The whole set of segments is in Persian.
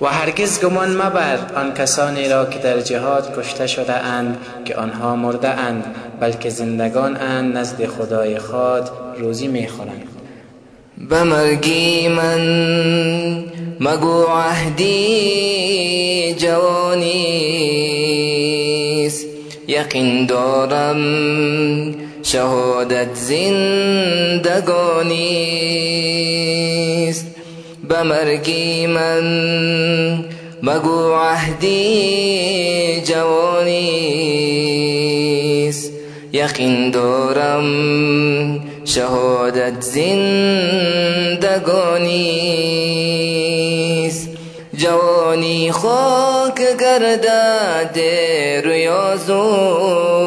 و هرگز گمان مبر آن کسانی را که در جهاد کشته شده اند که آنها مرده اند بلکه زندگان اند نزد خدای خود روزی می‌خورند به مرگی من مگو عهدی جوانیست یقین دارم شهادت زندگانیست به من. مگو عهدی جوانیست یقین دارم شهادت زندگانیست جوانی خاک گردد زود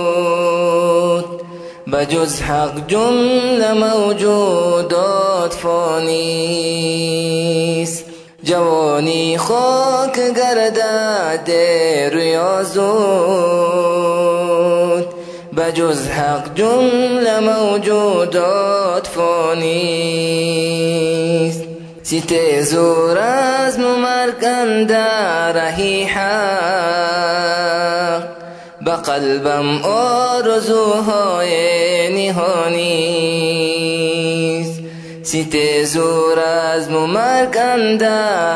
بجز حق جمله موجودات فانیست جوانی خاک گردد رویا زود بجز حق جمله موجودات فانیست ست زور از مرگ رهی حق. به قلبم آرزوهای نهانیست ست زور از مرگ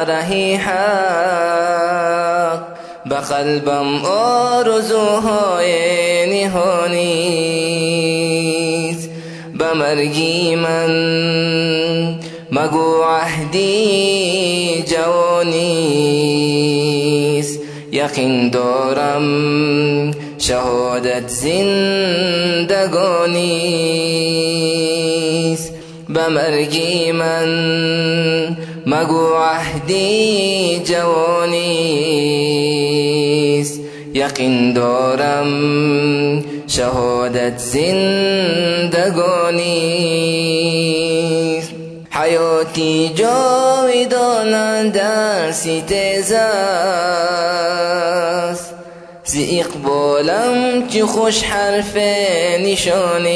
رهی حق. به قلبم آرزوهای نهانیست به مرگی من مگو عهدی جوانیست یقین دارم شهادت زندگانیست به مرگی من مگو عهدی جوانیست یقین دارم شهادت زندگانیست حیاتی جاودان در ستیز است زی اقبالم چه خوش حرف نشانیست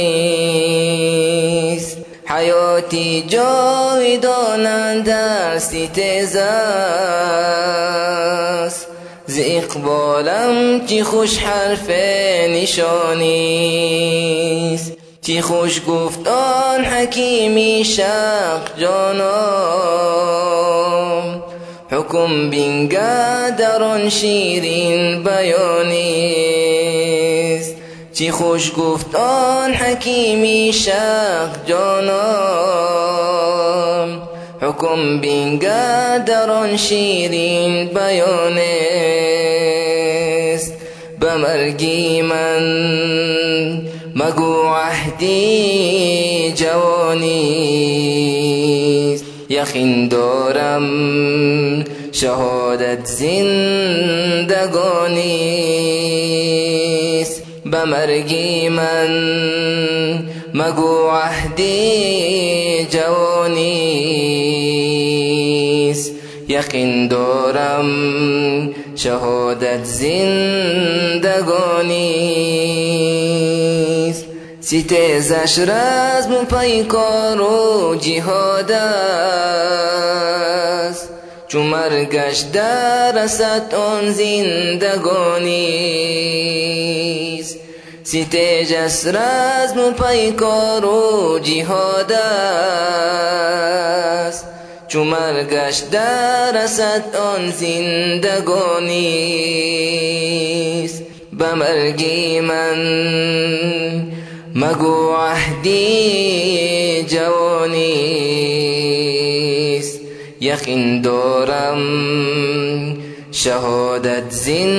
حیاتی جاودان در ستیز است ز اقبالم چی خوش حرف نشانیست چی خوش گفت آن حکیمی شق جانم حکم بینگه در شیرین بیانیست. چی خوش گفت آن حکیمی شق جانم حکم بینگه در شیرین بیانیست. به مرگی من مگو عهدی جوانیست یقین دارم شهادت زندگانیست به مرگی من مگو عهدی جوانیست یقین دارم شهادت زندگانیست ستیزش رزم پیکار و جهاد است. چو مرگش درست آن زندگانیست ستیجس رزم پیکار و جهاد است. چو مرگش درست آن زندگانیست به مرگی من مگو عهدی جوانیست یقین دارم شهادت زندگانیست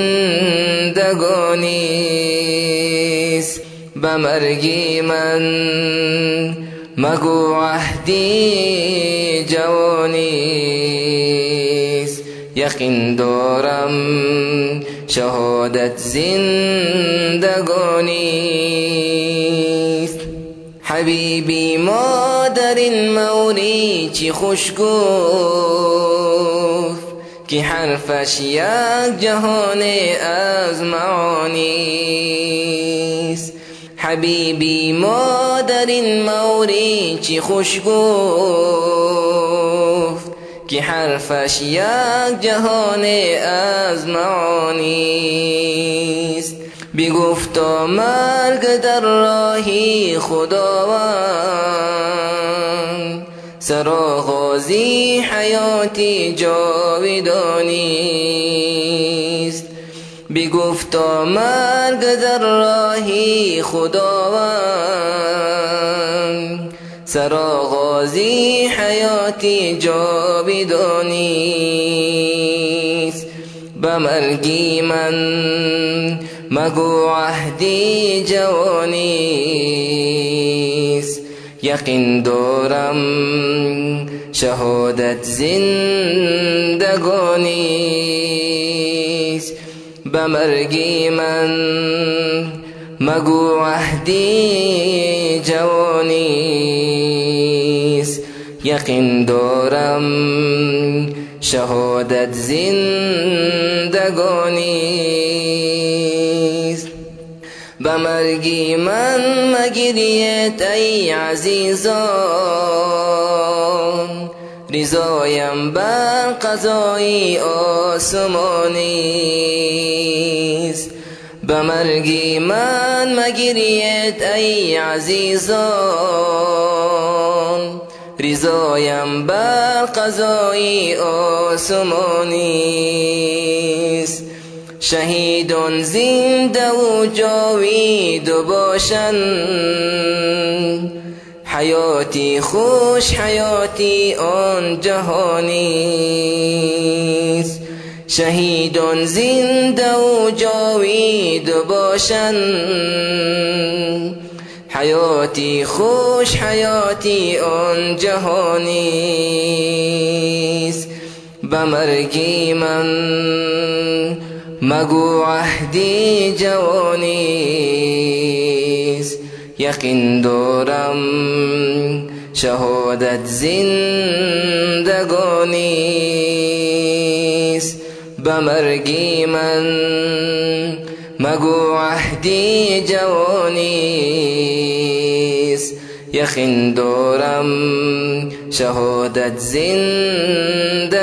به مرگی من مگو عهدی جوانیست یقین دارم شهادت زندگانیست حبیبی ما در این موری چی خوش گفت که حرفش یک جهان از معانیست حبیبی ما در این موری چی خوش گفت که حرفش یک جهان از معانیست بگفتا مرگ در راهی خداوند. سراغازی حیاتی جاودانیست بگفتا مرگ در راهی خداوند. سراغازی حیاتی جاودانیست به مرگی من مگو عهدی جوانیست. یقین دارم شهادت زندگانیست. به مرگی من مگو عهدی جوانیست. یقین دارم شهادت زندگانیست. به مرگی من مگریت ای عزیزان رضایم بر قضای آسمانیست به مرگی من مگریت ای عزیزان رضایم بر قضای آسمانیست شهیدان زنده و جاوید باشند حیاتی خوش حیاتی آن جهانیست شهیدان زنده و جاوید باشند حیاتی خوش حیاتی آن جهانیست به مرگی من مگو عهدی جوانیست یقین دارم شهادت زندگانیست به مرگی من مگو عهدی جوانیست یقین دارم شهادت زندگانیست